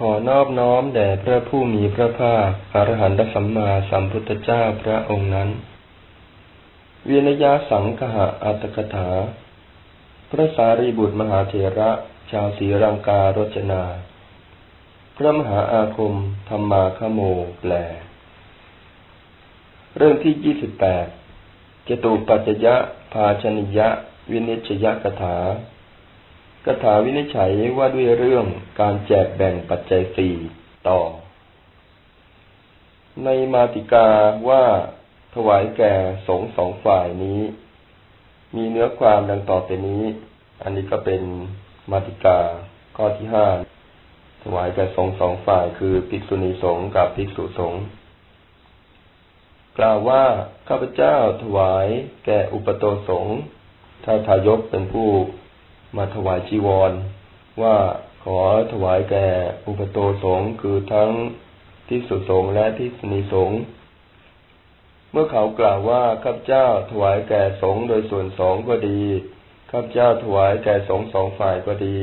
ขอนอบน้อมแด่พระผู้มีพระภาคอรหันตสัมมาสัมพุทธเจ้าพระองค์นั้น เวียนยาสังคหะอัตกถา พระสารีบุตรมหาเถระ ชาวศรีรังการจนา พระมหาอาคมธรรมาคโมแปล เรื่องที่ยี่สิบแปดจตุปัจจยะภาชนิยะ วินิจยกถา กถาวินิจฉัยว่าด้วยเรื่องการแจกแบ่งปัจจัยสี่ต่อ ในมาติกาว่าถวายแก่สงสองฝ่ายนี้ มีเนื้อความดังต่อไปนี้ อันนี้ก็เป็นมาติกาข้อที่ห้าถวายแก่สงสองฝ่ายคือภิกษุณีสงฆ์กับภิกษุสงฆ์กล่าวว่าข้าพเจ้าถวายแก่อุปโตสงฆ์ถ้าทายกเป็นผู้ มาถวายจีวร ว่าขอถวายแก่อุปโตสงคือทั้งที่สุสงและที่สนิสงเมื่อเขากล่าวว่าข้าพเจ้าถวายแก่สงโดยส่วนสองก็ดีข้าพเจ้าถวายแก่สงสองฝ่ายก็ดี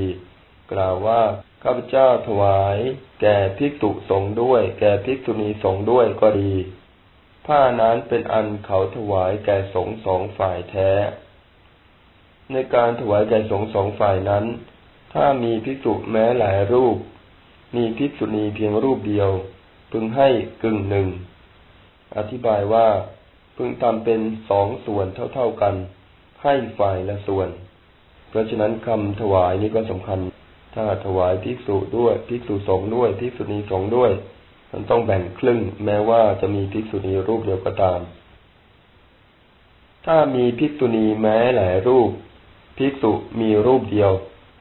กล่าวว่าข้าพเจ้าถวายแก่ภิกษุสงด้วย แก่ภิกษุณีสงด้วยก็ดี ผ้านั้นเป็นอันเขาถวายแก่สงสองฝ่ายแท้ ในการถวายแก่สงสองฝ่ายนั้น ถ้ามีภิกษุแม้หลายรูป มีภิกษุณีเพียงรูปเดียว พึงให้กึ่งหนึ่ง อธิบายว่า พึงทำเป็นสองส่วนเท่าๆกัน ให้ฝ่ายละส่วน เพราะฉะนั้นคำถวายนี้ก็สำคัญ ถ้าถวายภิกษุด้วยภิกษุสงด้วยภิกษุณีสงด้วย มันต้องแบ่งครึ่ง แม้ว่าจะมีภิกษุณีรูปเดียวก็ตาม ถ้ามีภิกษุณีแม้หลายรูป ภิกษุมีรูปเดียว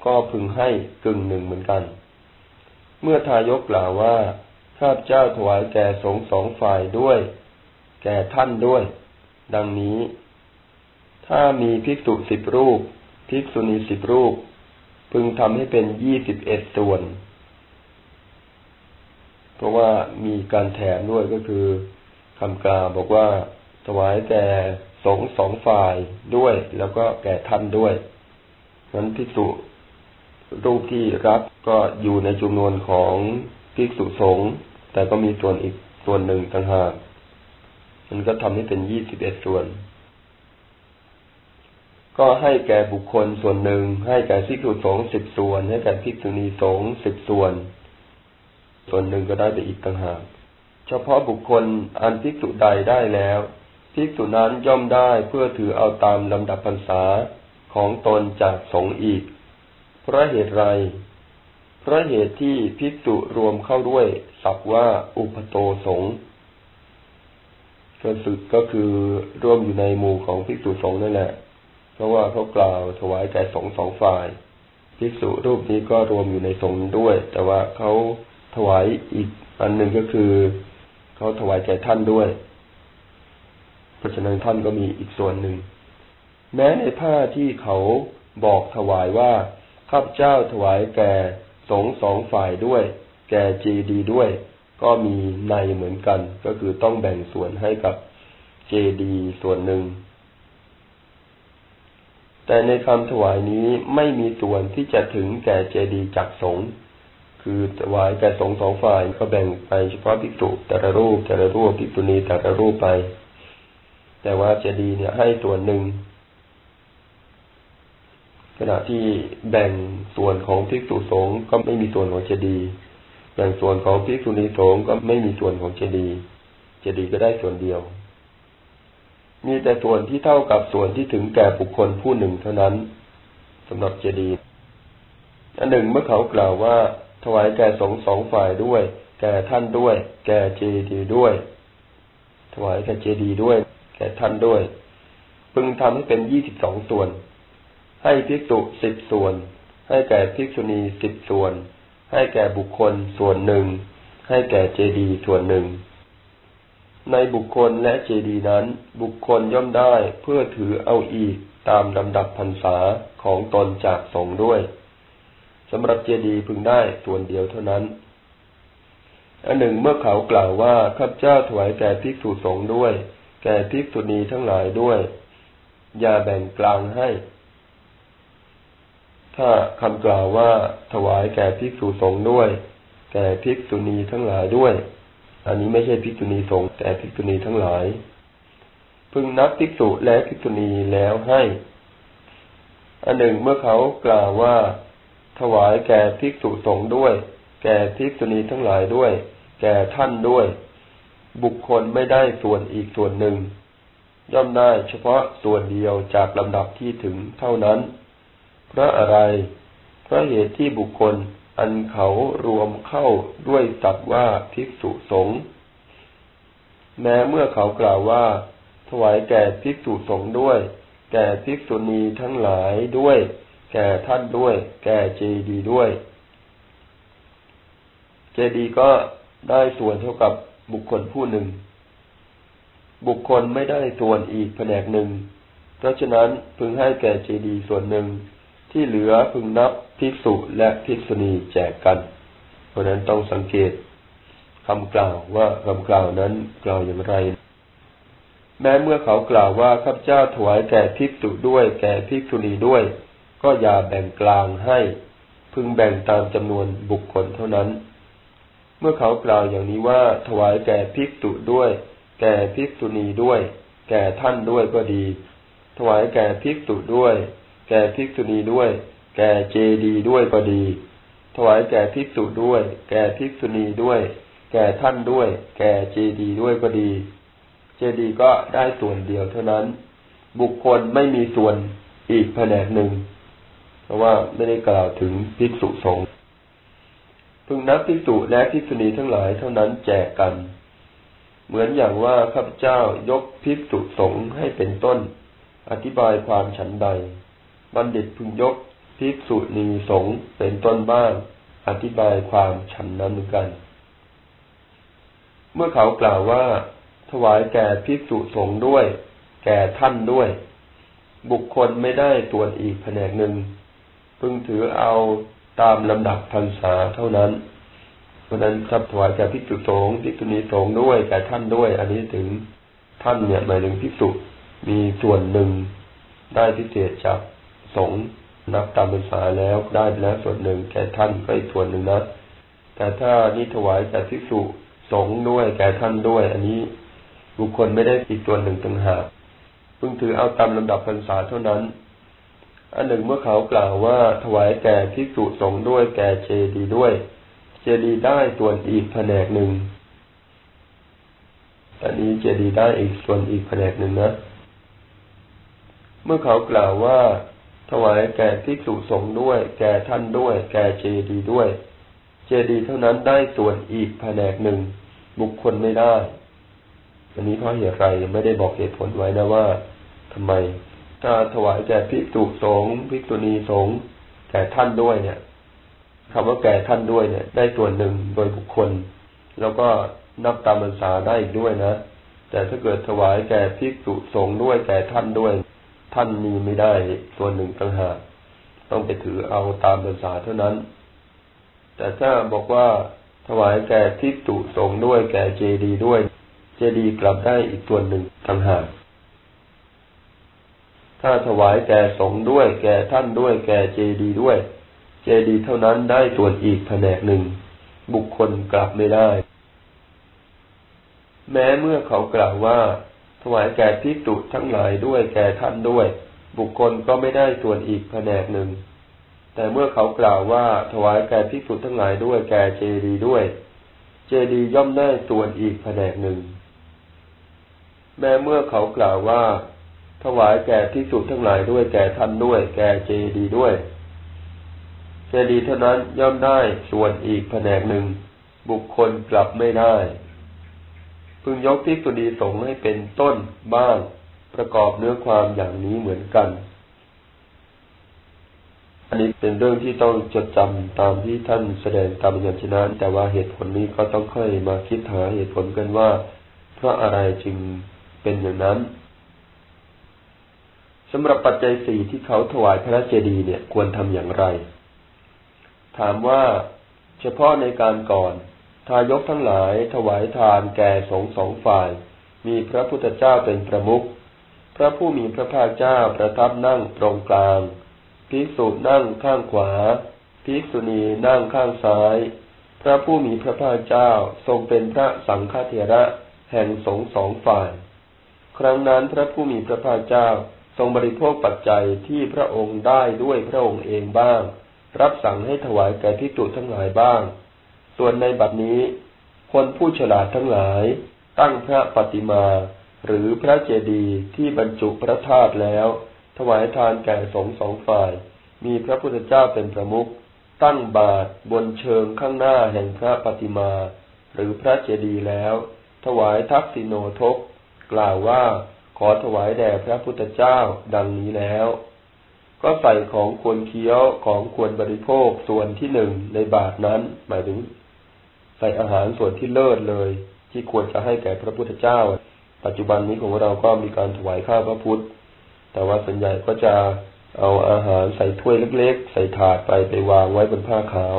ก็พึงให้กึ่งหนึ่งเหมือนกัน เมื่อทายกกล่าวว่าข้าพเจ้าถวายแก่สงสองฝ่ายด้วย แก่ท่านด้วย ดังนี้ ถ้ามีภิกษุสิบรูป ภิกษุณีสิบรูป พึงทำให้เป็นยี่สิบเอ็ดส่วน เพราะว่ามีการแถมด้วยก็คือคำกล่าวบอกว่าถวายแก่ สงสองฝ่ายด้วย แล้วก็แก่ท่านด้วยนั้นภิกษุรูปที่รับก็อยู่ในจำนวนของภิกษุสงฆ์แต่ก็มีส่วนอีกส่วนหนึ่งต่างหากมันก็ทำให้เป็นยี่สิบเอ็ดส่วน ก็ให้แก่บุคคลส่วนหนึ่ง ให้แก่ภิกษุสงฆ์สิบส่วน ให้แก่ภิกษุณีสงฆ์สิบส่วน ส่วนหนึ่งก็ได้ไปอีกต่างหาก เฉพาะบุคคลอันภิกษุใดได้แล้ว ภิกษุนั้นย่อมได้เพื่อถือเอาตามลำดับพรรษาของตนจากสงฆ์อีก เพราะเหตุไร เพราะเหตุที่ภิกษุรวมเข้าด้วยสับว่าอุปโตสงฆ์ก็สุดก็คือร่วมอยู่ในหมู่ของภิกษุสงฆ์นั่นแหละ เพราะว่าเขากล่าวถวายแก่สงฆ์สองฝ่าย ภิกษุรูปนี้ก็รวมอยู่ในสงฆ์ด้วย แต่ว่าเขาถวายอีกอันหนึ่งก็คือเขาถวายแก่ท่านด้วย เพราะฉะนั้นท่านก็มีอีกส่วนหนึ่ง แม้ในผ้าที่เขาบอกถวายว่าข้าพเจ้าถวายแก่สงสองฝ่ายด้วย แก่เจดีด้วย ก็มีในเหมือนกัน ก็คือต้องแบ่งส่วนให้กับเจดีส่วนหนึ่ง แต่ในคำถวายนี้ไม่มีส่วนที่จะถึงแก่เจดีจักสงคือถวายแก่สงสองฝ่ายก็แบ่งไปเฉพาะภิกษุแต่ละรูปแต่ละรูปภิกษุณีแต่ละรูปไป แต่ว่าเจดีย์เนี่ยให้ส่วนหนึ่ง ขณะที่แบ่งส่วนของภิกษุสงฆ์ก็ไม่มีส่วนของเจดีย์แบ่งส่วนของภิกษุณีสงฆ์ก็ไม่มีส่วนของเจดีย์เจดีย์ก็ได้ส่วนเดียว มีแต่ส่วนที่เท่ากับส่วนที่ถึงแก่บุคคลผู้หนึ่งเท่านั้นสำหรับเจดีย์อันหนึ่งเมื่อเขากล่าวว่า ถวายแก่สงสองฝ่ายด้วย แก่ท่านด้วย แก่เจดีย์ด้วย ถวายแก่เจดีย์ด้วย แก่ท่านด้วย พึงทำให้เป็นยี่สิบสองส่วน ให้ภิกษุสิบส่วน ให้แก่ภิกษุณีสิบส่วน ให้แก่บุคคลส่วนหนึ่ง ให้แก่เจดีส่วนหนึ่ง ในบุคคลและเจดีนั้น บุคคลย่อมได้เพื่อถือเอาอีกตามลำดับพรรษาของตนจากสงด้วยสำหรับเจดีพึงได้ส่วนเดียวเท่านั้นอันหนึ่งเมื่อเขากล่าวว่าข้าพเจ้าถวายแก่ภิกษุสงฆ์ด้วย แก่ภิกษุณีทั้งหลายด้วย อย่าแบ่งกลางให้ ถ้าคำกล่าวว่าถวายแก่ภิกษุสงฆ์ด้วย แก่ภิกษุณีทั้งหลายด้วย อันนี้ไม่ใช่ภิกษุณีสงฆ์แต่ภิกษุณีทั้งหลาย พึงนับภิกษุและภิกษุณีแล้วให้ อันหนึ่งเมื่อเขากล่าวว่า ถวายแก่ภิกษุสงฆ์ด้วย แก่ภิกษุณีทั้งหลายด้วย แก่ท่านด้วย บุคคลไม่ได้ส่วนอีกส่วนหนึ่ง ย่อมได้เฉพาะส่วนเดียวจากลำดับที่ถึงเท่านั้น เพราะอะไร เพราะเหตุที่บุคคลอันเขารวมเข้าด้วยตัดว่าภิกษุสงฆ์แม้เมื่อเขากล่าวว่า ถวายแก่ภิกษุสงฆ์ด้วย แก่ภิกษุณีทั้งหลายด้วย แก่ท่านด้วย แก่เจดีด้วย เจดีก็ได้ส่วนเท่ากับ บุคคลผู้หนึ่ง บุคคลไม่ได้ส่วนอีกแผนกหนึ่ง เพราะฉะนั้นพึงให้แก่เจดีส่วนหนึ่ง ที่เหลือพึงนับภิกษุและภิกษุณีแจกกัน เพราะนั้นต้องสังเกตคำกล่าวว่าคำกล่าวนั้นกล่าวอย่างไร แม้เมื่อเขากล่าวว่าข้าพเจ้าถวายแก่ภิกษุด้วยแก่ภิกษุณีด้วย ก็อย่าแบ่งกลางให้ พึงแบ่งตามจำนวนบุคคลเท่านั้น เมื่อเขากล่าวอย่างนี้ว่าถวายแก่ภิกษุด้วย แก่ภิกษุณีด้วย แก่ท่านด้วยก็ดี ถวายแก่ภิกษุด้วย แก่ภิกษุณีด้วย แก่เจดีด้วยก็ดี ถวายแก่ภิกษุด้วย แก่ภิกษุณีด้วย แก่ท่านด้วย แก่เจดีด้วยก็ดี เจดีก็ได้ส่วนเดียวเท่านั้น บุคคลไม่มีส่วนอีกแผนกหนึ่ง เพราะว่าไม่ได้กล่าวถึงภิกษุสงฆ์ พึงนับภิกษุและภิกษุณีทั้งหลายเท่านั้นแจกกัน เหมือนอย่างว่าข้าพเจ้ายกภิกษุสงฆ์ให้เป็นต้น อธิบายความฉันใด บัณฑิตพึงยกภิกษุณีสงฆ์เป็นต้นบ้าง อธิบายความฉันนั้นเหมือนกัน เมื่อเขากล่าวว่า ถวายแก่ภิกษุสงฆ์ด้วย แก่ท่านด้วย บุคคลไม่ได้ส่วนอีกแผนกหนึ่ง พึงถือเอา ตามลำดับพรรษาเท่านั้น เพราะนั้นถ้าถวายแก่ภิกษุสงฆ์ภิกษุณีสงด้วยแก่ท่านด้วย อันนี้ถึงท่านเนี่ยหมายถึงภิกษุมีส่วนหนึ่งได้พิเศษจากสงนับตามภาษาแล้วได้แล้วส่วนหนึ่งแก่ท่านก็อีกส่วนหนึ่งนะแต่ถ้านี่ถวายแก่ภิกษุสงด้วยแก่ท่านด้วย อันนี้บุคคลไม่ได้อีกส่วนหนึ่งต่างหากเพิ่งถือเอาตามลำดับพรรษาเท่านั้น อันหนึ่งเมื่อเขากล่าวว่าถวายแก่ภิกษุสงด้วยแก่เจดีด้วย เจดีได้ส่วนอีกแผนกหนึ่ง อันนี้เจดีได้อีกส่วนอีกแผนกหนึ่งนะ เมื่อเขากล่าวว่า ถวายแก่ภิกษุสงฆ์ด้วย แก่ท่านด้วย แก่เจดีด้วย เจดีเท่านั้นได้ส่วนอีกแผนกหนึ่ง บุคคลไม่ได้ อันนี้เพราะเหตุไรไม่ได้บอกเหตุผลไว้นะว่าทำไม ถ้าถวายแก่ภิกษุสงฆ์ภิกษุณีสงฆ์แก่ท่านด้วยเนี่ยคำว่าแก่ท่านด้วยเนี่ย ได้ส่วนหนึ่งโดยบุคคล แล้วก็นับตามพรรษาได้อีกด้วยนะ แต่ถ้าเกิดถวายแก่ภิกษุสงฆ์ด้วยแก่ท่านด้วย ท่านมีไม่ได้ส่วนหนึ่งต่างหากต้องไปถือเอาตามภาษาเท่านั้น แต่ถ้าบอกว่าถวายแก่ทิฏฐุสงด้วยแก่เจดีด้วย เจดีกลับได้อีกส่วนหนึ่งต่างหาก ถ้าถวายแก่สงด้วย แก่ท่านด้วย แก่เจดีด้วย เจดีเท่านั้นได้ส่วนอีกแผนกหนึ่ง บุคคลกลับไม่ได้ แม้เมื่อเขากล่าวว่า ถวายแก่ภิกษุทั้งหลายด้วย แก่ท่านด้วย บุคคลก็ไม่ได้ส่วนอีกแผนกหนึ่ง แต่เมื่อเขากล่าวว่า ถวายแก่ภิกษุทั้งหลายด้วย แก่เจดีด้วย เจดีย่อมได้ส่วนอีกแผนกหนึ่ง แม้เมื่อเขากล่าวว่า ถวายแก่ภิกษุทั้งหลายด้วยแก่ท่านด้วย แก่เจดีด้วย เจดีเท่านั้นย่อมได้ส่วนอีกแผนกหนึ่ง บุคคลกลับไม่ได้ พึงยกภิกษุณีสงฆ์ให้เป็นต้นบ้างประกอบเนื้อความอย่างนี้เหมือนกัน อันนี้เป็นเรื่องที่ต้องจดจำตามที่ท่านแสดงตามยัญชนะ แต่ว่าเหตุผลนี้ก็ต้องค่อยมาคิดหาเหตุผลกันว่า เพราะอะไรจึงเป็นอย่างนั้น สำหรับปัจจัยสี่ที่เขาถวายพระเจดีย์เนี่ยควรทำอย่างไร ถามว่าเฉพาะในการก่อน ทายกทั้งหลายถวายทานแก่สงสองฝ่าย มีพระพุทธเจ้าเป็นประมุขพระผู้มีพระภาคเจ้าประทับนั่งตรงกลางภิกษุนั่งข้างขวาภิกษุณีนั่งข้างซ้าย พระผู้มีพระภาคเจ้าทรงเป็นพระสังฆเถระแห่งสงสองฝ่าย ครั้งนั้นพระผู้มีพระภาคเจ้า ทรงบริโภคปัจจัยที่พระองค์ได้ด้วยพระองค์เองบ้าง รับสั่งให้ถวายแก่พิจุทั้งหลายบ้าง ส่วนในบัดนี้ คนผู้ฉลาดทั้งหลาย ตั้งพระปฏิมา หรือพระเจดีย์ที่บรรจุพระธาตุแล้ว ถวายทานแก่สงสองฝ่าย มีพระพุทธเจ้าเป็นประมุขตั้งบาทบนเชิงข้างหน้าแห่งพระปฏิมา หรือพระเจดีย์แล้ว ถวายทักษิโนทก กล่าวว่า อถวายแด่พระพุทธเจ้าดังนี้แล้ว ก็ใส่ของควรเคี้ยวของควรบริโภคส่วนที่หนึ่งในบาทนั้น หมายถึง ใส่อาหารส่วนที่เลิศเลย ที่ควรจะให้แก่พระพุทธเจ้า ปัจจุบันนี้ของเราก็มีการถวายข้าวพระพุทธ แต่ว่าส่วนใหญ่ก็จะเอาอาหารใส่ถ้วยเล็กๆ ใส่ถาดไปไปวางไว้บนผ้าขาว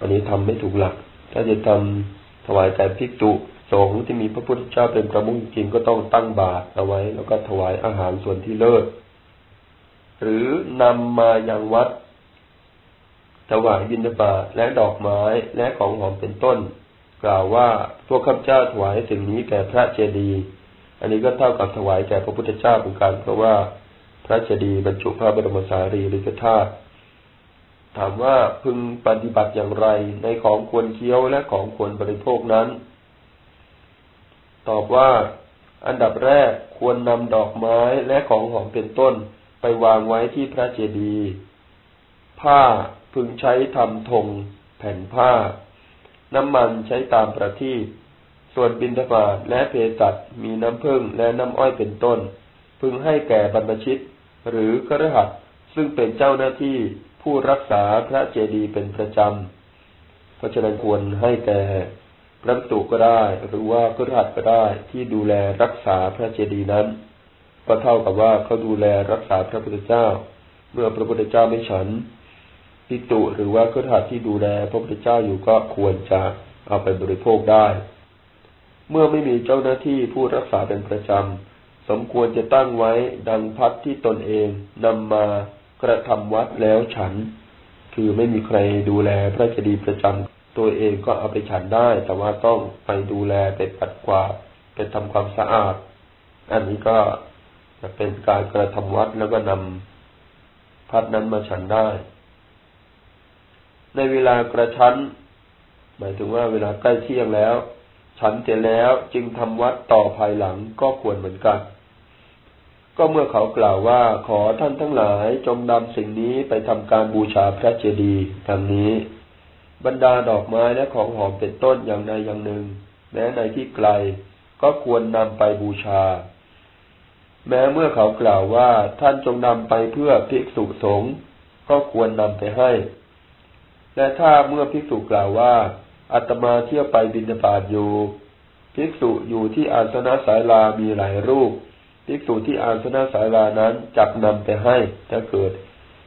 อันนี้ทำไม่ถูกหลัก ถ้าจะทำถวายแต่พิกจุ สงฆ์ที่มีพระพุทธเจ้าเป็นประมุขจริงก็ต้องตั้งบาตรเอาไว้ แล้วก็ถวายอาหารส่วนที่เลิศหรือนำมายังวัด ถวายบิณฑบาตและดอกไม้และของหอมเป็นต้น กล่าวว่าพวกข้าพเจ้าถวายสิ่งนี้แก่พระเจดีย์อันนี้ก็เท่ากับถวายแก่พระพุทธเจ้าเหมือนกันเพราะว่าพระเจดีย์บรรจุพระบรมสารีริกธาตุถามว่าพึงปฏิบัติอย่างไรในของควรเคี้ยวและของควรบริโภคนั้น ตอบว่า อันดับแรกควรนำดอกไม้และของหอมเป็นต้นไปวางไว้ที่พระเจดีย์ผ้าพึงใช้ทำธงแผ่นผ้า น้ำมันใช้ตามประทีปส่วนบินทบาทและเพสัตมีน้ำผึ้งและน้ำอ้อยเป็นต้น พึงให้แก่บรรพชิต หรือกระหัตซึ่งเป็นเจ้าหน้าที่ผู้รักษาพระเจดีย์เป็นประจำเพราะฉะนั้นควรให้แก่ พระตุก็ได้ หรือว่ากระหัตก็ได้ที่ดูแลรักษาพระเจดีย์นั้น ก็เท่ากับว่าเขาดูแลรักษาพระพุทธเจ้า เมื่อพระพุทธเจ้าไม่ฉันพิตุหรือว่ากระหัตที่ดูแลพระพุทธเจ้าอยู่ก็ควรจะเอาไปบริโภคได้ เมื่อไม่มีเจ้าหน้าที่ผู้รักษาเป็นประจำ สมควรจะตั้งไว้ดังพัดที่ตนเองนำมากระทำวัดแล้วฉัน คือไม่มีใครดูแลพระเจดีย์ประจำ ตัวเองก็เอาไปฉันได้ แต่ว่าต้องไปดูแลไปปัดกวาดไปทำความสะอาด อันนี้ก็จะเป็นการกระทำวัดแล้วก็นำพัดนั้นมาฉันได้ ในเวลากระชั้น หมายถึงว่าเวลาใกล้เที่ยงแล้ว ฉันเสร็จแล้วจึงทำวัดต่อภายหลังก็ควรเหมือนกันก็เมื่อเขากล่าวว่าขอท่านทั้งหลายจงนำสิ่งนี้ไปทำการบูชาพระเจดีย์ดังนี้ บรรดาดอกไม้และของหอมเป็นต้นอย่างใดอย่างหนึ่ง แม้ในที่ไกลก็ควรนำไปบูชา แม้เมื่อเขากล่าวว่าท่านจงนำไปเพื่อภิกษุสงฆ์ก็ควรนำไปให้ และถ้าเมื่อภิกษุกล่าวว่าอาตมาเที่ยวไปบิณฑบาตอยู่ ภิกษุอยู่ที่อาสนะสายลามีหลายรูป ภิกษุที่อาสนะสายลานั้นจักนำไปให้ถ้าเกิด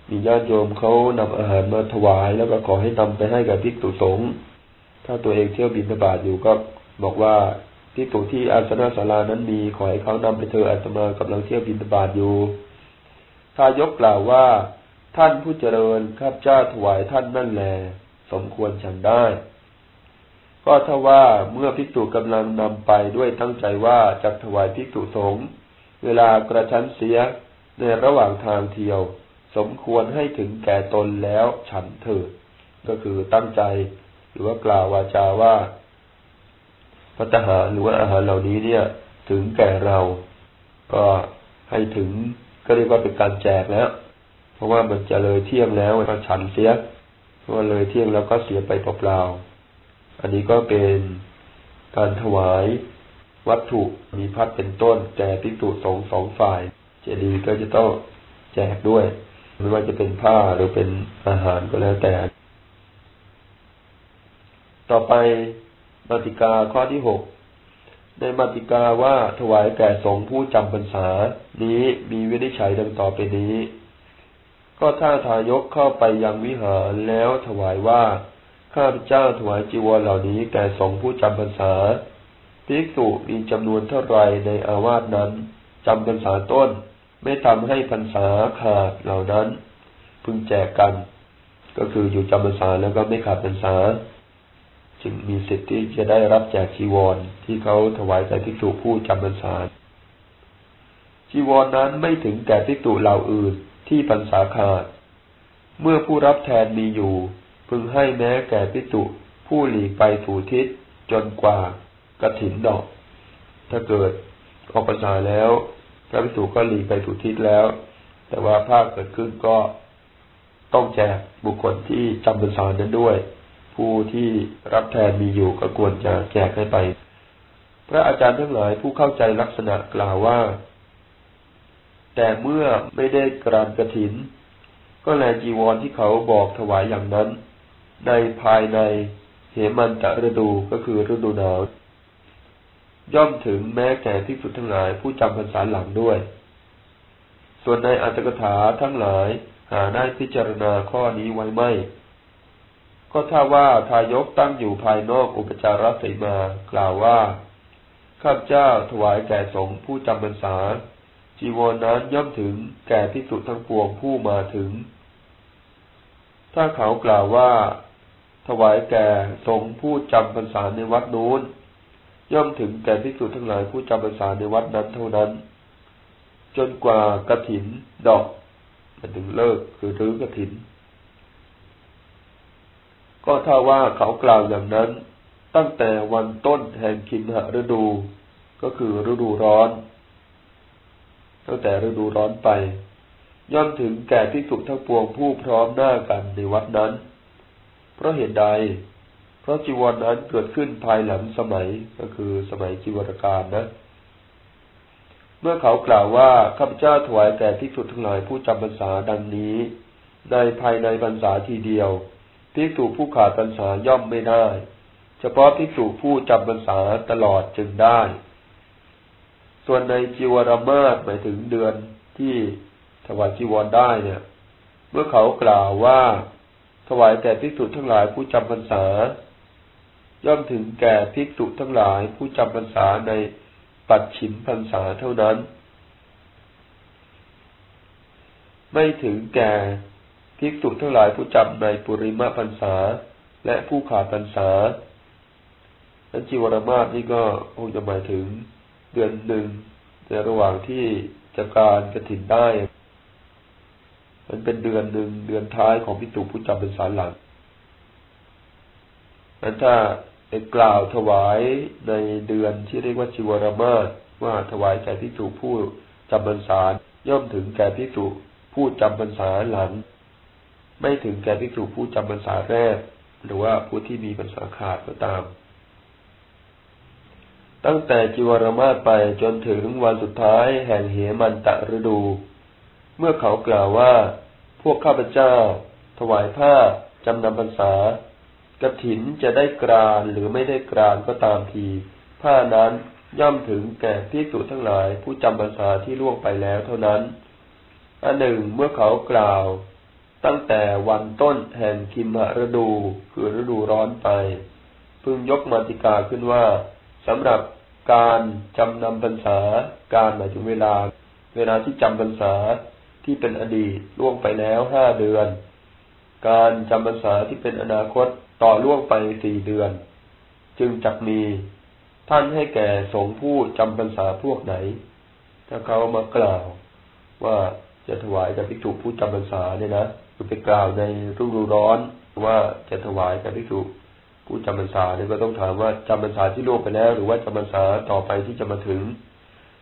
มีญาติโยมเขานำอาหารมาถวาย แล้วก็ขอให้นำไปให้กับภิกษุสงฆ์ถ้าตัวเองเที่ยวบินบาตอยู่ก็บอกว่าภิกษุที่อาสนะสารานั้นมีขอให้เขานำไปเธออาตมากำลังเที่ยวบินบาตอยู่ถ้ายกกล่าวว่าท่านผู้เจริญข้าพเจ้าถวายท่านนั่นแหลสมควรฉันได้ ก็ถ้าว่าเมื่อภิกษุกำลังนำไปด้วยตั้งใจว่าจะถวายภิกษุสงฆ์เวลากระชั้นเสียในระหว่างทางเที่ยว สมควรให้ถึงแก่ตนแล้วฉันเถิดก็คือตั้งใจ หรือว่ากล่าววาจาว่าพัฒหารหรือว่าอาหารเหล่านี้เนี่ย ถึงแก่เรา ก็ให้ถึงก็เรียกว่าเป็นการแจกแล้ว เพราะว่ามันจะเลยเที่ยงแล้วก็ฉันเสียเพราะเลยเที่ยงแล้วก็เสียไปเปล่าๆอันนี้ก็เป็นการถวายวัตถุมีพัดเป็นต้นแก่พิจุสองสองฝ่าย เจดีย์ก็จะต้องแจกด้วย ไม่ว่าจะเป็นผ้าหรือเป็นอาหารก็แล้วแต่ ต่อไปมาติกาข้อที่หกในมาติกาว่าถวายแก่สงฆ์ผู้จำพรรษา นี้มีวินิจฉัยดังต่อไปนี้ ก็ถ้าทายกเข้าไปยังวิหารแล้วถวายว่าข้าพเจ้าถวายจีวรเหล่านี้แก่สงฆ์ผู้จำพรรษาภิกษุมีจำนวนเท่าไรในอาวาสนั้นจำพรรษาต้น ไม่ทำให้พรรษาขาดเหล่านั้น พึงแจกกัน ก็คืออยู่จำพรรษาแล้วก็ไม่ขาดพรรษา จึงมีสิทธิ์ที่จะได้รับแจกจีวรที่เขาถวายแก่ภิกษุผู้จำพรรษาจีวรนนั้นไม่ถึงแก่ภิกษุเหล่าอื่นที่พรรษาขาด เมื่อผู้รับแทนมีอยู่ พึงให้แม้แก่ภิกษุผู้หลีกไปถูทิศจนกว่ากระถินดอก ถ้าเกิดออกพรรษาแล้ว พระภิกษุก็หลีไปถูทิศแล้ว แต่ว่าภาคเกิดขึ้นก็ต้องแจกบุคคลที่จำพรรษานั้นด้วย ผู้ที่รับแทนมีอยู่ก็ควรจะแจกให้ไป พระอาจารย์ทั้งหลายผู้เข้าใจลักษณะกล่าวว่า แต่เมื่อไม่ได้กรานกระถิน ก็แลจีวรที่เขาบอกถวายอย่างนั้น ในภายในเหมันตะฤดูก็คือฤดูหนาว ย่อมถึงแม้แก่ที่สุดทั้งหลายผู้จำพรรษาหลังด้วย ส่วนในอัตถกถาทั้งหลายหาได้พิจารณาข้อนี้ไว้ไม่ ก็ถ้าว่าทายกตั้งอยู่ภายนอกอุปจารสีมากล่าวว่า ข้าพเจ้าถวายแก่สงฆ์ผู้จำพรรษา จีวรนนั้นย่อมถึงแก่ที่สุดทั้งปวงผู้มาถึง ถ้าเขากล่าวว่า ถวายแก่สงฆ์ผู้จำพรรษาในวัดนู้น ย่อมถึงแก่ที่สุทั้งหลายผู้จำพรรษาในวัดนั้นเท่านั้น จนกว่ากระถินดอกมันถึงเลิกคือรื้อกระถิน ก็ถ้าว่าเขากล่าวอย่างนั้น ตั้งแต่วันต้นแห่งคิมหฤดู ก็คือฤดูร้อน ตั้งแต่ฤดูร้อนไป ย่อมถึงแก่ที่สุทั้งปวงผู้พร้อมหน้ากันในวัดนั้น เพราะเหตุใด เพราะจีวรนนั้นเกิดขึ้นภายหลังสมัยก็คือสมัยจีวรการนะ เมื่อเขากล่าวว่าข้าพเจ้าถวายแก่ภิกษุทั้งหลายผู้จำพรรษาดังนี้ ในภายในพรรษาทีเดียวภิกษุผู้ขาดพรรษาย่อมไม่ได้ เฉพาะภิกษุผู้จำพรรษาตลอดจึงได้ ส่วนในจีวรมาศหมายถึงเดือนที่ถวายจีวรได้เนี่ย เมื่อเขากล่าวว่าถวายแก่ภิกษุทั้งหลายผู้จำพรรษา ย่อมถึงแก่ภิกษุทั้งหลายผู้จำพรรษาในปัดฉิมพรรษาเท่านั้น ไม่ถึงแก่ภิกษุทั้งหลายผู้จำในปุริมาพรรษาและผู้ขาดพรรษานั้นจีวรมาสนี่ก็คงจะหมายถึงเดือนหนึ่งในระหว่างที่จะการกระถินได้ มันเป็นเดือนหนึ่งเดือนท้ายของพิจุผู้จำพรรษาหลัง นั้นถ้าได้กล่าวถวายในเดือนที่เรียกว่าชิวรมาศว่าถวายแก่พิจุผู้จำพรรษาย่อมถึงแก่พิจุผู้จำพรรษาหลัง ไม่ถึงแก่พิจุผู้จำพรรษาแรก หรือว่าผู้ที่มีพรรษาขาดก็ตาม ตั้งแต่จิวรมาศไปจนถึงวันสุดท้ายแห่งเหมันตะฤดู เมื่อเขากล่าวว่า พวกข้าพเจ้า ถวายผ้าจำนำพรรษา กระถินจะได้กรานหรือไม่ได้กรานก็ตามที ผ้านั้นย่อมถึงแก่พิสุทั้งหลายผู้จำภาษาที่ล่วงไปแล้วเท่านั้น อันหนึ่งเมื่อเขากล่าว ตั้งแต่วันต้นแห่งคิมหฤดู คือฤดูร้อนไป พึงยกมาติกาขึ้นว่าสำหรับการจำนำพรรษา การหมายถึงเวลา เวลาที่จำพรรษาที่เป็นอดีตล่วงไปแล้วห้าเดือน การจำพรรษาที่เป็นอนาคต ต่อล่วงไปสี่เดือน จึงจักมีท่านให้แก่สงผู้จำพรรษาพวกไหน ถ้าเขามากล่าวว่าจะถวายกับพิจุผู้จำพรรษาเนี่ยนะคือไปกล่าวในฤดูร้อนว่าจะถวายกับพิจุผู้จำพรรษาเนี่ยก็ต้องถามว่าจำพรรษาที่ล่วงไปแล้ว หรือว่าจำพรรษาต่อไปที่จะมาถึง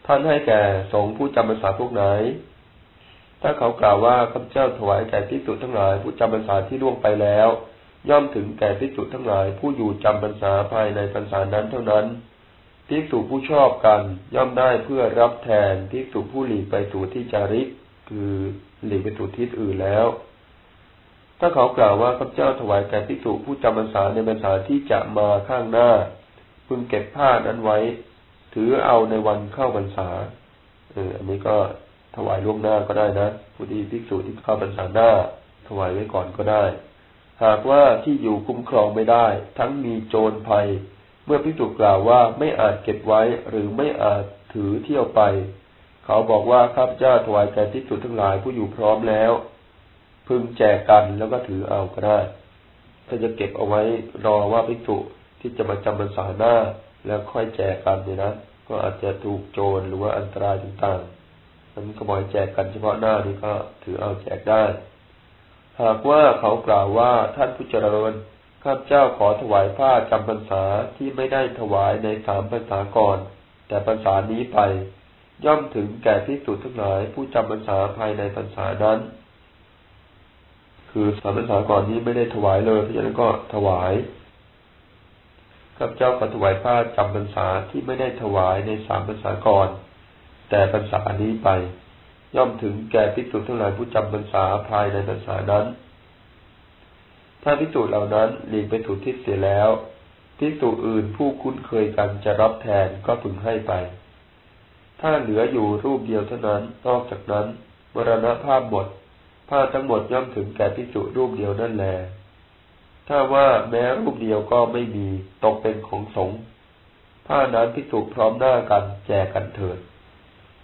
ท่านให้แก่สงผู้จำพรรษาพวกไหน ถ้าเขากล่าวว่าข้าพเจ้าถวายแก่พิจุทั้งหลายผู้จำพรรษาที่ล่วงไปแล้ว ย่อมถึงแก่ภิกษุทั้งหลาย ผู้อยู่จำพรรษาภายในพรรษานั้นเท่านั้นภิกษุผู้ชอบกัน ย่อมได้เพื่อรับแทนภิกษุผู้หลีกไปสู่ที่จาริก คือหลีกไปสู่ทิศอื่นแล้ว ถ้าเขากล่าวว่าข้าพเจ้าถวายแก่ภิกษุผู้จำพรรษาในพรรษาที่จะมาข้างหน้า พึงเก็บผ้านั้นไว้ ถือเอาในวันเข้าพรรษาเอออันนี้ก็ถวายล่วงหน้าก็ได้นะผู้ดีภิกษุที่เข้าพรรษาหน้า ถวายไว้ก่อนก็ได้ หากว่าที่อยู่คุ้มครองไม่ได้ ทั้งมีโจรภัย เมื่อพิจุกล่าวว่าไม่อาจเก็บไว้หรือไม่อาจถือเที่ยวไป เขาบอกว่าข้าพเจ้าถวายแก่พิจุทั้งหลายผู้อยู่พร้อมแล้ว พึงแจกกันแล้วก็ถือเอาก็ได้ถ้าจะเก็บเอาไว้รอว่าพิจุที่จะมาจำพรรษาหน้าแล้วค่อยแจกกันเนี่ยนะก็อาจจะถูกโจรหรือว่าอันตรายต่างๆนั้นก็บอกแจกกันเฉพาะหน้านี้ก็ถือเอาแจกได้ หากว่าเขากล่าวว่าท่านผู้เจริญข้าพเจ้าขอถวายผ้าจำพรรษาที่ไม่ได้ถวายในสามพรรษาก่อน แต่พรรษานี้ไป ย่อมถึงแก่พิสุทั้งหลายผู้จำพรรษาภายในพรรษานั้น คือสามพรรษาก่อนนี้ไม่ได้ถวายเลยเพราะฉะนั้นก็ถวายข้าพเจ้าขอถวายผ้าจำพรรษาที่ไม่ได้ถวายในสามพรรษาก่อน แต่พรรษานี้ไป ย่อมถึงแก่พิสุทั้งหลายผู้จำพรรษาภายในพรรษานั้น ถ้าพิสูจเหล่านั้นหลีกไปถูกทิศเสียแล้วพิสูจอื่นผู้คุ้นเคยกันจะรับแทนก็พึงให้ไป ถ้าเหลืออยู่รูปเดียวเท่านั้น นอกจากนั้นมรณภาพหมดผ้าทั้งหมดย่อมถึงแก่พิสูจรูปเดียวนั่นแหละถ้าว่าแม้รูปเดียวก็ไม่มีตกเป็นของสงฆ์ผ้านั้นพิสูจพร้อมหน้ากันแจกกันเถิด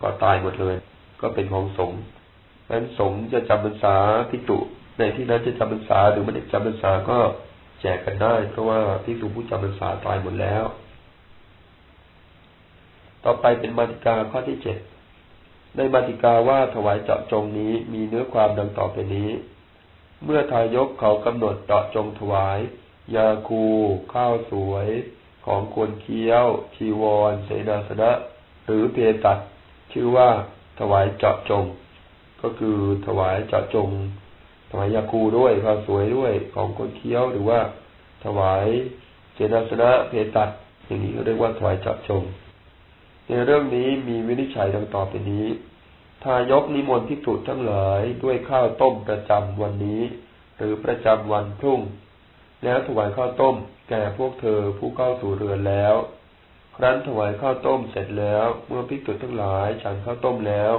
ก็ตายหมดเลย ก็เป็นของสงฆ์นั้นสงฆ์จะจำพรรษาพิจุในที่นั้นจะจำพรรษาหรือไม่ได้จำพรรษาก็แจกกันได้ เพราะว่าที่สูผู้จำพรรษาตายหมดแล้ว ต่อไปเป็นมาติกาข้อที่เจ็ดในมาติกาว่าถวายเจาะจงนี้มีเนื้อความดังต่อไปนี้ เมื่อทายกเขากำหนดเจาะจงถวาย ยาคู ข้าวสวย ของควรเคี้ยวชีวร เสนาสนะ หรือเพตัดชื่อว่า ถวายเจาะจง ก็คือถวายเจาะจง ถวายยาคูด้วยข้าสวยด้วยของคนเคี้ยวหรือว่าถวายเจนาสนะเพตัดอย่างนี้เรียกว่าถวายเจับจง ในเรื่องนี้มีวินิจฉัยดังต่อไปนี้ทายกนิมนต์พิจุทั้งหลายด้วยข้าวต้มประจำวันนี้ หรือประจำวันพรุ่ง แล้วถวายข้าวต้มแก่พวกเธอผู้เข้าสู่เรือนแล้ว ครั้นถวายข้าวต้มเสร็จแล้ว เมื่อพิจุทั้งหลายฉันข้าวต้มแล้ว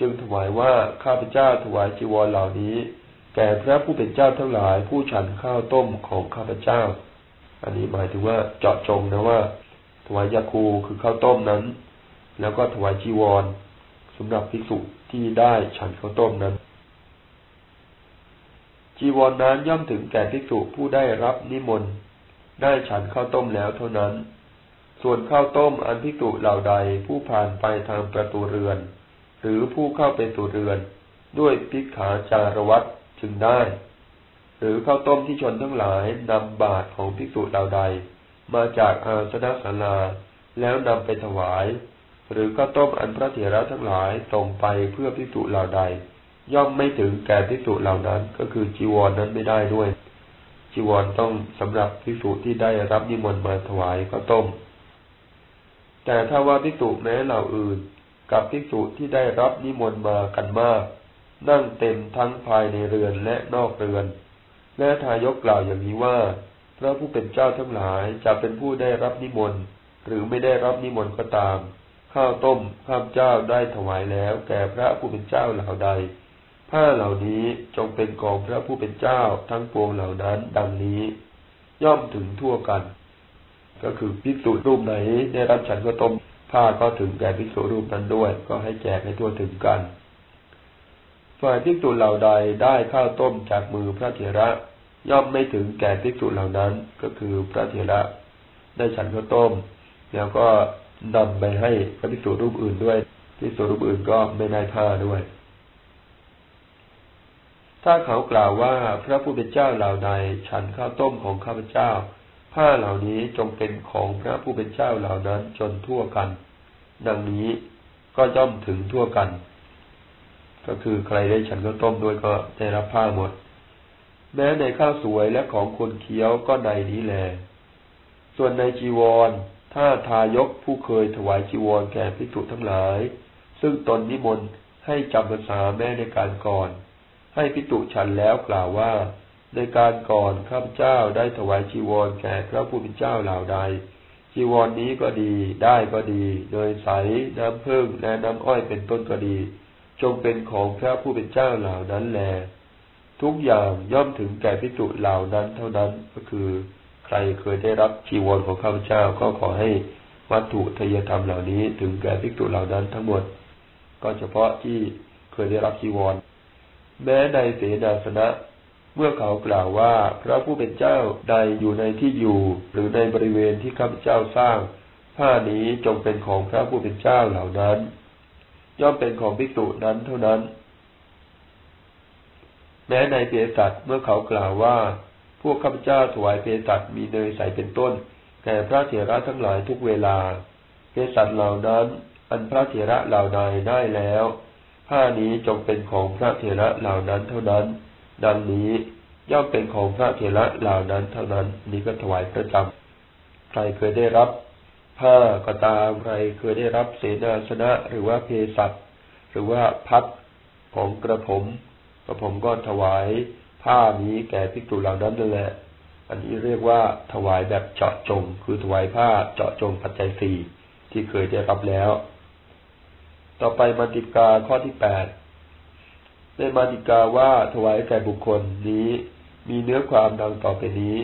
จึงถวายว่าข้าพเจ้าถวายจีวรเหล่านี้ แก่พระผู้เป็นเจ้าทั้งหลาย ผู้ฉันข้าวต้มของข้าพเจ้า อันนี้หมายถึงว่าเจาะจงนะว่า ถวายยาคูคือข้าวต้มนั้น แล้วก็ถวายจีวรสำหรับภิกษุที่ได้ฉันข้าวต้มนั้น จีวรนนั้นย่อมถึงแก่ภิกษุผู้ได้รับนิมนต์ได้ฉันข้าวต้มแล้วเท่านั้น ส่วนข้าวต้มอันภิกษุเหล่าใดผู้ผ่านไปทางประตูเรือน หรือผู้เข้าไปสู่เรือน ด้วยพิกขาจารวัตจึงได้ หรือข้าวต้มที่ชนทั้งหลายนำบาตรของภิกษุเหล่าใด มาจากอาสนะศาลาแล้วนำไปถวาย หรือข้าวต้มอันพระเถระทั้งหลายส่งไปเพื่อภิกษุเหล่าใด ย่อมไม่ถึงแก่ภิกษุเหล่านั้นก็คือจีวรนนั้นไม่ได้ด้วยจีวรต้องสำหรับภิกษุที่ได้รับนิมนต์มาถวายข้าวต้ม แต่ถ้าว่าภิกษุแม้เหล่าอื่น กับภิกษุที่ได้รับนิมนต์มากันมาก นั่งเต็มทั้งภายในเรือนและนอกเรือน และทายกกล่าวอย่างนี้ว่า พระผู้เป็นเจ้าทั้งหลายจะเป็นผู้ได้รับนิมนต์ หรือไม่ได้รับนิมนต์ก็ตาม ข้าวต้มข้าเจ้าได้ถวายแล้ว แก่พระผู้เป็นเจ้าเหล่าใด ผ้าเหล่านี้จงเป็นของพระผู้เป็นเจ้าทั้งปวงเหล่านั้น ดังนี้ ย่อมถึงทั่วกัน ก็คือพิสูจรูปไหนได้รับฉันก็ต้มผ้าก็ถึงแก่พิสูจรูปนั้นด้วย ก็ให้แจกให้ทั่วถึงกัน ฝ่ายภิกษุเหล่าใดได้ข้าวต้มจากมือพระเถระย่อมไม่ถึงแก่ภิกษุเหล่านั้น ก็คือพระเถระได้ฉันข้าวต้ม แล้วก็นำไปให้พระภิกษุรูปอื่นด้วยภิกษุรูปอื่นก็ไม่ได้ผ้าด้วย ถ้าเขากล่าวว่าพระผู้เป็นเจ้าเหล่าใดฉันข้าวต้มของข้าพเจ้า ผ้าเหล่านี้จงเป็นของพระผู้เป็นเจ้าเหล่านั้นจนทั่วกัน ดังนี้ก็ย่อมถึงทั่วกัน ก็คือใครได้ฉันข้าวต้มด้วยก็ได้รับผ้าหมด แม้ในข้าวสวยและของคนเคี้ยวก็ในนี้แล ส่วนในจีวร ถ้าทายกผู้เคยถวายจีวรแก่ภิกษุทั้งหลาย ซึ่งตนนิมนต์ให้จำภาษาแม่ในการก่อน ให้ภิกษุฉันแล้วกล่าวว่า ในการก่อนข้าพเจ้าได้ถวายจีวรแก่พระผู้เป็นเจ้าเหล่าใด จีวรนนี้ก็ดีได้ก็ดี โดยใสน้ำพึ่งและน้ำอ้อยเป็นต้นก็ดี จงเป็นของพระผู้เป็นเจ้าเหล่านั้นแล ทุกอย่างย่อมถึงแก่พิจุเหล่านั้นเท่านั้นก็คือ ใครเคยได้รับชีวรของข้าพเจ้าก็ขอให้วัตถุทยธรรมเหล่านี้ ถึงแก่พิจุเหล่านั้นทั้งหมด ก็เฉพาะที่เคยได้รับชีวร แม้ในเสนาสนะ เมื่อเขากล่าวว่าพระผู้เป็นเจ้าใดอยู่ในที่อยู่ หรือในบริเวณที่ข้าพเจ้าสร้าง ผ้านี้จงเป็นของพระผู้เป็นเจ้าเหล่านั้น ย่อมเป็นของภิกษุนั้นเท่านั้น แม้ในเภสัชเมื่อเขากล่าวว่า พวกข้าพเจ้าถวายเภสัชมีเนยใสเป็นต้นแก่พระเถระทั้งหลายทุกเวลาเภสัชเหล่านั้น อันพระเถระเหล่าใดได้แล้ว ผ้านี้จงเป็นของพระเถระเหล่านั้นเท่านั้น ดังนี้ย่อมเป็นของพระเถระเหล่านั้นเท่านั้นนี้ก็ถวายประจำใครเคยได้รับ ผ้าก็ตามใครเคยได้รับเสนาสนะหรือว่าเพศัตหรือว่าพัดของกระผมกระผมก็ถวายผ้านี้แก่ภิกษุเหล่านั้นนั่นแหละ อันนี้เรียกว่าถวายแบบเจาะจง คือถวายผ้าเจาะจงปัจจัยสี่ที่เคยได้รับแล้ว ต่อไปมาติกาข้อที่แปด ในมาติกาว่าถวายแก่บุคคลนี้มีเนื้อความดังต่อไปนี้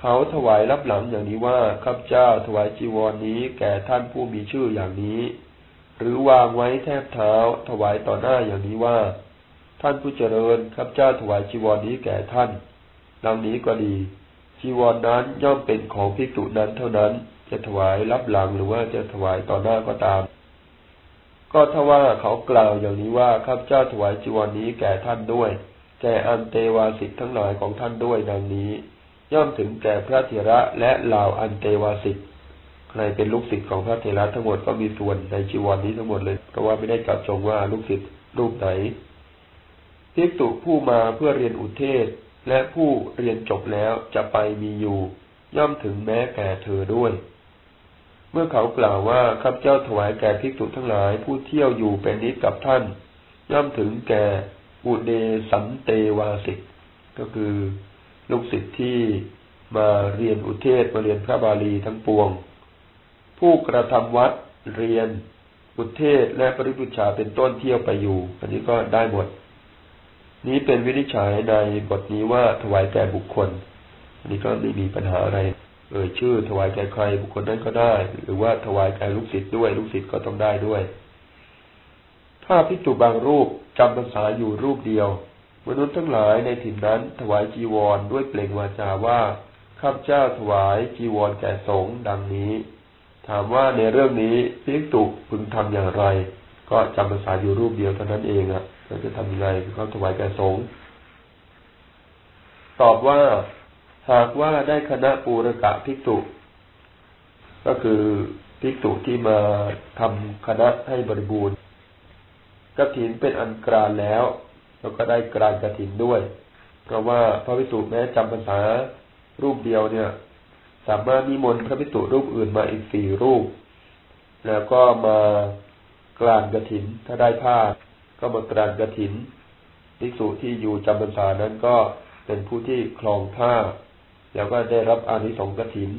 เขาถวายรับหลังอย่างนี้ว่าข้าพเจ้าถวายจีวรนนี้แก่ท่านผู้มีชื่ออย่างนี้ หรือวางไว้แทบเท้า ถวายต่อหน้าอย่างนี้ว่า ท่านผู้เจริญข้าพเจ้าถวายจีวรนนี้แก่ท่าน ดังนี้ก็ดี จีวรนนั้นย่อมเป็นของภิกษุนั้นเท่านั้น จะถวายรับหลังหรือว่าจะถวายต่อหน้าก็ตาม ก็ถ้าว่าเขากล่าวอย่างนี้ว่าข้าพเจ้าถวายจีวรนนี้แก่ท่านด้วย แก่อันเตวาสิกทั้งหลายของท่านด้วยดังนี้ ย่อมถึงแก่พระเถระและเหล่าอันเตวาสิกใครเป็นลูกศิษย์ของพระเถระทั้งหมดก็มีส่วนในจีวรนนี้ทั้งหมดเลยเพราะว่าไม่ได้จับจงว่าลูกศิษย์รูปไหนภิกษุผู้มาเพื่อเรียนอุเทศ และผู้เรียนจบแล้วจะไปมีอยู่ ย่อมถึงแม้แก่เธอด้วย เมื่อเขากล่าวว่าข้าพเจ้าถวายแก่ภิกษุทั้งหลายผู้เที่ยวอยู่เป็นนิดกับท่าน ย่อมถึงแก่อุเดสันเตวาสิก ก็คือลูกศิษย์ที่มาเรียนอุเทศมาเรียนพระบาลีทั้งปวง ผู้กระทำวัดเรียนอุเทศและปริพุชาเป็นต้นเที่ยวไปอยู่ อันนี้ก็ได้หมด นี้เป็นวินิจฉัยในบทนี้ว่าถวายแก่บุคคล อันนี้ก็ไม่มีปัญหาอะไร เอ่ยชื่อ ถวายแก่ใครบุคคลนั้นก็ได้ หรือว่าถวายแก่ลูกศิษย์ด้วย ลูกศิษย์ก็ต้องได้ด้วย ถ้าพิจุบางรูปจำภาษาอยู่รูปเดียว มนุษย์ทั้งหลายในถิ่นนั้น ถวายจีวรด้วยเปล่งวาจาว่าข้าพเจ้าถวายจีวรแก่สงฆ์ดังนี้ ถามว่าในเรื่องนี้พิจุพึงทำอย่างไร ก็จำภาษาอยู่รูปเดียวเท่านั้นเองอะเราจะทำยังไงเขาถวายแก่สงฆ์ตอบว่า หากว่าได้คณะปูรกะภิกษุ ก็คือภิกษุที่มาทำคณะให้บริบูรณ์กฐินเป็นอันกรานแล้วเราก็ได้กรานกฐินด้วย เพราะว่าพระภิกษุแม้จำภาษารูปเดียวเนี่ย สามารถนิมนต์พระภิกษุรูปอื่นมาอีกสี่รูป แล้วก็มากรานกฐินถ้าได้ผ้าก็มากรานกฐินภิกษุที่อยู่จำพรรษานั้นก็เป็นผู้ที่คลองผ้า แล้วก็ได้รับอานิสงส์กฐิน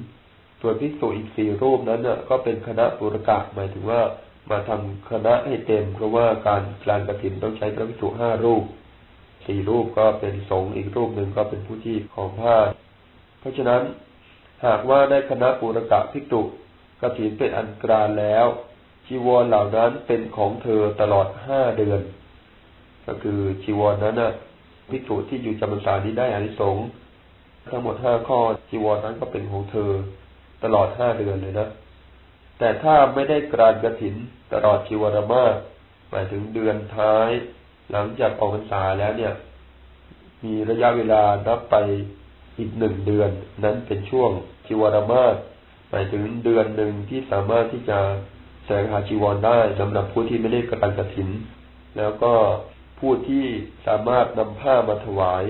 ส่วนภิกษุอีกสี่รูปนั้นน่ะ ก็เป็นคณะปุรกะหมายถึงว่ามาทำคณะให้เต็ม เพราะว่าการกลางกฐินต้องใช้พระภิกษุห้ารูปสี่รูปก็เป็นสงฆ์อีกรูปหนึ่งก็เป็นผู้ที่ของผ้า เพราะฉะนั้นหากว่าได้คณะปุรกะภิกษุกฐินเป็นอันกรานแล้วจีวรเหล่านั้นเป็นของเธอตลอดห้าเดือน ก็คือจีวรนั้นน่ะภิกษุที่อยู่จำพรรษานี้ได้อานิสงส์ ทั้งหมดห้าข้อจีวรนั้นก็เป็นของเธอ ตลอดห้าเดือนเลยนะ แต่ถ้าไม่ได้กรานกระถินตลอดจีวรมาหมายถึงเดือนท้าย หลังจากออกพรรษาแล้วเนี่ย มีระยะเวลานับไปอีกหนึ่งเดือน นั้นเป็นช่วงจีวรมาหมายถึงเดือนหนึ่งที่สามารถที่จะแสงหาจีวรได้สำหรับผู้ที่ไม่ได้กรานกระถิน แล้วก็ผู้ที่สามารถนำผ้ามาถวาย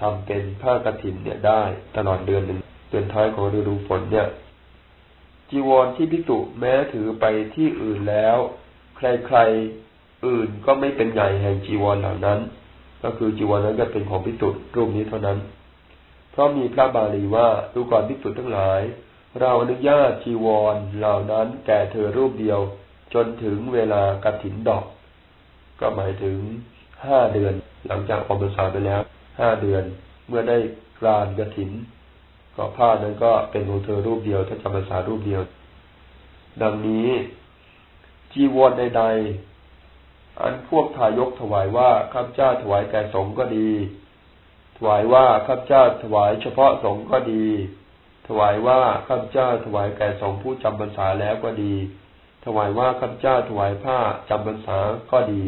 ทำเป็นผ้ากรถินเนี่ยได้ตลอดเดือนหนึ่งเดือนท้ายของฤดูฝนเนี่ย จีวรที่พิจุแม้ถือไปที่อื่นแล้ว ใครๆอื่นก็ไม่เป็นใหญ่แห่งจีวรเหล่านั้น ก็คือจีวรนั้นก็เป็นของพิจุรูปนี้เท่านั้น เพราะมีพระบาลีว่าดูก่อนพิจุทั้งหลาย เราอนุญาตจีวรเหล่านั้นแก่เธอรูปเดียว จนถึงเวลากระถินดอก ก็หมายถึงห้าเดือนหลังจากออกพรรษาไปแล้ว ห้าเดือน เมื่อได้กรานกระถินก็ผ้านั้นก็เป็นของเธอรูปเดียวถ้าจำภาษารูปเดียว ดังนี้จีวรใดๆ อันพวกทายกถวายว่าข้าพเจ้าถวายแก่สงก็ดี ถวายว่าข้าพเจ้าถวายเฉพาะสงก็ดี ถวายว่าข้าพเจ้าถวายแก่สงผู้จำพรรษาแล้วก็ดี ถวายว่าข้าพเจ้าถวายผ้าจำพรรษาก็ดี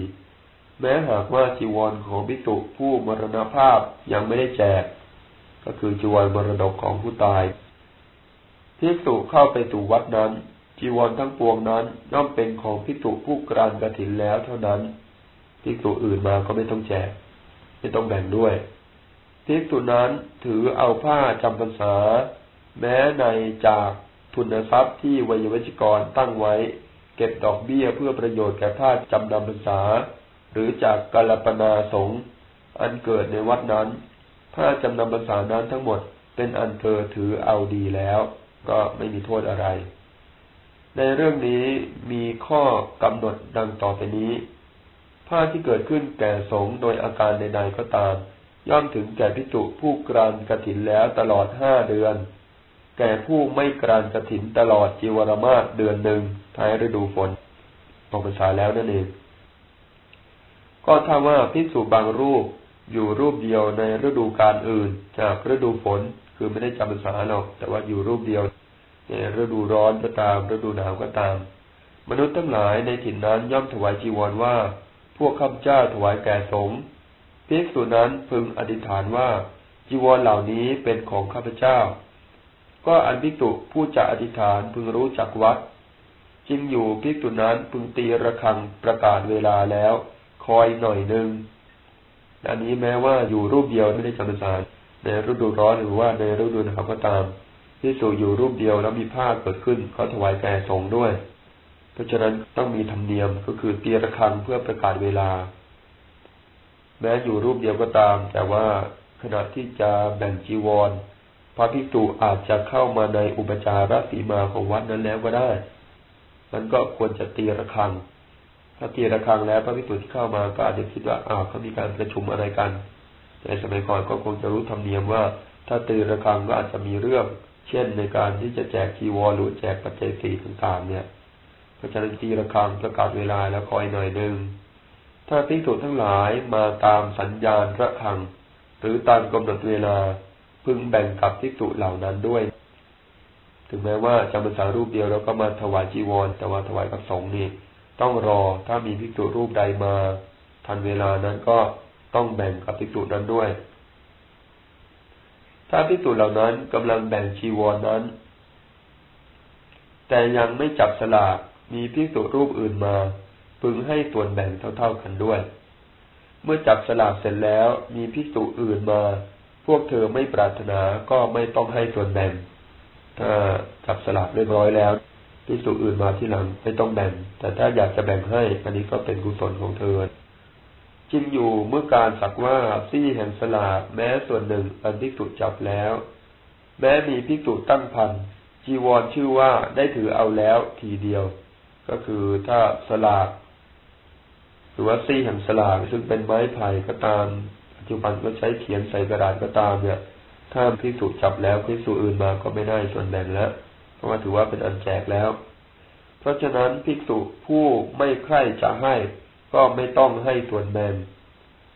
แม้หากว่าจีวรของพิสุผู้มรณภาพยังไม่ได้แจก ก็คือจีวรมรดกของผู้ตายพิสุเข้าไปสู่วัดนั้น จีวรทั้งปวงนั้นย่อมเป็นของพิสุผู้กรานกระถินแล้วเท่านั้นพิสุอื่นมาก็ไม่ต้องแจก ไม่ต้องแบ่งด้วยภิกษุนั้นถือเอาผ้าจำพรรษา แม้ในจากทุนทรัพย์ที่วิยวัจกรตั้งไว้ เก็บดอกเบี้ยเพื่อประโยชน์แก่ผ้าจำนำพรรษา หรือจากกาลปนาสงอันเกิดในวัดนั้นผ้าจำนำพรรษานั้นทั้งหมดเป็นอันเธอถือเอาดีแล้ว ก็ไม่มีโทษอะไร ในเรื่องนี้มีข้อกำหนดดังต่อไปนี้ผ้าที่เกิดขึ้นแก่สงโดยอาการใดๆก็ตาม ย่อมถึงแก่พิจุผู้กรานกระถินแล้วตลอดห้าเดือน แก่ผู้ไม่กรานกระถินตลอดจีวรมาศเดือนหนึ่งท้ายฤดูฝนออกพรรษาแล้วนั่นเอง ก็ถ้าว่าพิสูจบางรูปอยู่รูปเดียวในฤดูกาลอื่น จากฤดูฝนคือไม่ได้จำพรรษาหรอก แต่ว่าอยู่รูปเดียวในฤดูร้อนก็ตาม ฤดูหนาวก็ตาม มนุษย์ทั้งหลายในถิ่นนั้นย่อมถวายจีวรว่า พวกข้าพเจ้าถวายแก่สงฆ์ภิกษุนั้นพึงอธิษฐานว่าจีวรเหล่านี้เป็นของข้าพเจ้า ก็อันภิกษุผู้จะอธิษฐานพึงรู้จักวัด จึงอยู่ภิกษุนั้นพึงตีระฆังประกาศเวลาแล้ว คอยหน่อยหนึ่งอันนี้แม้ว่าอยู่รูปเดียวไม่ได้จำพรรษาในฤดูร้อนหรือว่าในฤดูหนาวก็ตามภิกษุอยู่รูปเดียวแล้วมีผ้าเกิดขึ้นเขาถวายแก่สงด้วย เพราะฉะนั้นต้องมีธรรมเนียมก็คือเตียระฆังเพื่อประกาศเวลา แม้อยู่รูปเดียวก็ตาม แต่ว่าขณะที่จะแบ่งจีวร พระภิกษุอาจจะเข้ามาในอุปจารสีมาของวัดนั้นแล้วก็ได้ มันก็ควรจะตีระฆัง ถ้าตีระฆังแล้วพระภิกษุที่เข้ามาก็อาจจะคิดว่าอ้าวเขามีการประชุมอะไรกันในสมัยก่อนก็คงจะรู้ธรรมเนียมว่า ถ้าตีระฆังก็อาจจะมีเรื่อง เช่นในการที่จะแจกจีวรหรือแจกปัจจัยสี่ต่างๆเนี่ยพระฉะนั้นตีระฆังประกาศเวลาแล้วคอยหน่อยหนึ่งถ้าภิกษุทั้งหลายมาตามสัญญาณระฆัง หรือตามกำหนดเวลาพึงแบ่งกับภิกษุเหล่านั้นด้วยถึงแม้ว่าจำพรรษารูปเดียวแล้วก็มาถวายจีวร แต่ว่าถวายกับสงฆ์นี่ ต้องรอถ้ามีภิกษุรูปใดมา ทันเวลานั้นก็ต้องแบ่งกับภิกษุนั้นด้วย ถ้าภิกษุเหล่านั้นกำลังแบ่งจีวรนนั้น แต่ยังไม่จับสลากมีภิกษุรูปอื่นมา พึงให้ส่วนแบ่งเท่าๆกันด้วย เมื่อจับสลากเสร็จแล้วมีพิสูจอื่นมา พวกเธอไม่ปรารถนาก็ไม่ต้องให้ส่วนแบ่งถ้าจับสลากเรียบร้อยแล้ว พิสูจอื่นมาที่หลังไม่ต้องแบ่ง แต่ถ้าอยากจะแบ่งให้ อันนี้ก็เป็นกุศลของเธอจริงอยู่เมื่อการสักว่าซี่แห่งสลากแม้ส่วนหนึ่งอันพิสูจจับแล้ว แม้มีพิสูจตั้งพันจีวรชื่อว่าได้ถือเอาแล้วทีเดียว ก็คือถ้าสลากหรือว่าซี่แห่งสลากซึ่งเป็นไม้ไผ่ก็ตามปัจจุบันก็ใช้เขียนใส่กระดาษก็ตามเนี่ย ถ้าพิสูจจับแล้วพิสูจอื่นมาก็ไม่ได้ส่วนแบ่งแล้ว เพราะว่าถือว่าเป็นอันแจกแล้ว เพราะฉะนั้นภิกษุผู้ไม่ใคร่จะให้ก็ไม่ต้องให้ส่วนแบ่ง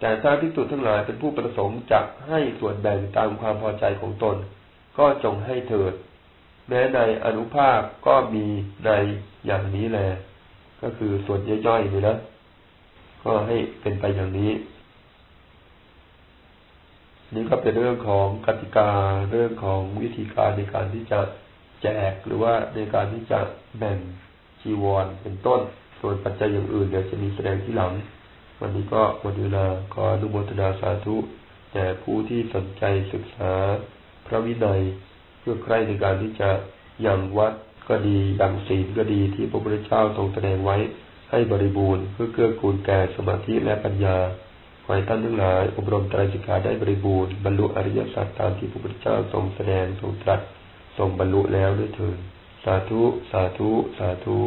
แต่ถ้าภิกษุทั้งหลายเป็นผู้ประสงค์จะให้ส่วนแบ่งตามความพอใจของตน ก็จงให้เถิด แม้ในอนุภาคก็มีในอย่างนี้แหละก็คือส่วนย่อยๆนี่นะ ก็ให้เป็นไปอย่างนี้นี่ก็เป็นเรื่องของกติกาเรื่องของวิธีการในการที่จะ แจกหรือว่าในการที่จะแบ่งจีวรเป็นต้น ส่วนปัจจัยอย่างอื่นเดี๋ยวจะมีแสดงที่หลัง วันนี้ก็หมดเวลาขออนุโมทนาสาธุแก่ผู้ที่สนใจศึกษาพระวินัยเพื่อใคร่ในการที่จะยังวัดก็ดียังศีลก็ดีที่พระพุทธเจ้าทรงแสดงไว้ให้บริบูรณ์เพื่อเกื้อกูลแก่สมาธิและปัญญาขอให้ท่านทั้งหลายอบรมใจสิกขาได้บริบูรณ์บรรลุอริยสัจตามที่พระพุทธเจ้าทรงแสดงทรงตรัส ทรงบรรลุแล้วด้วยเถิดสาธุ สาธุ สาธุ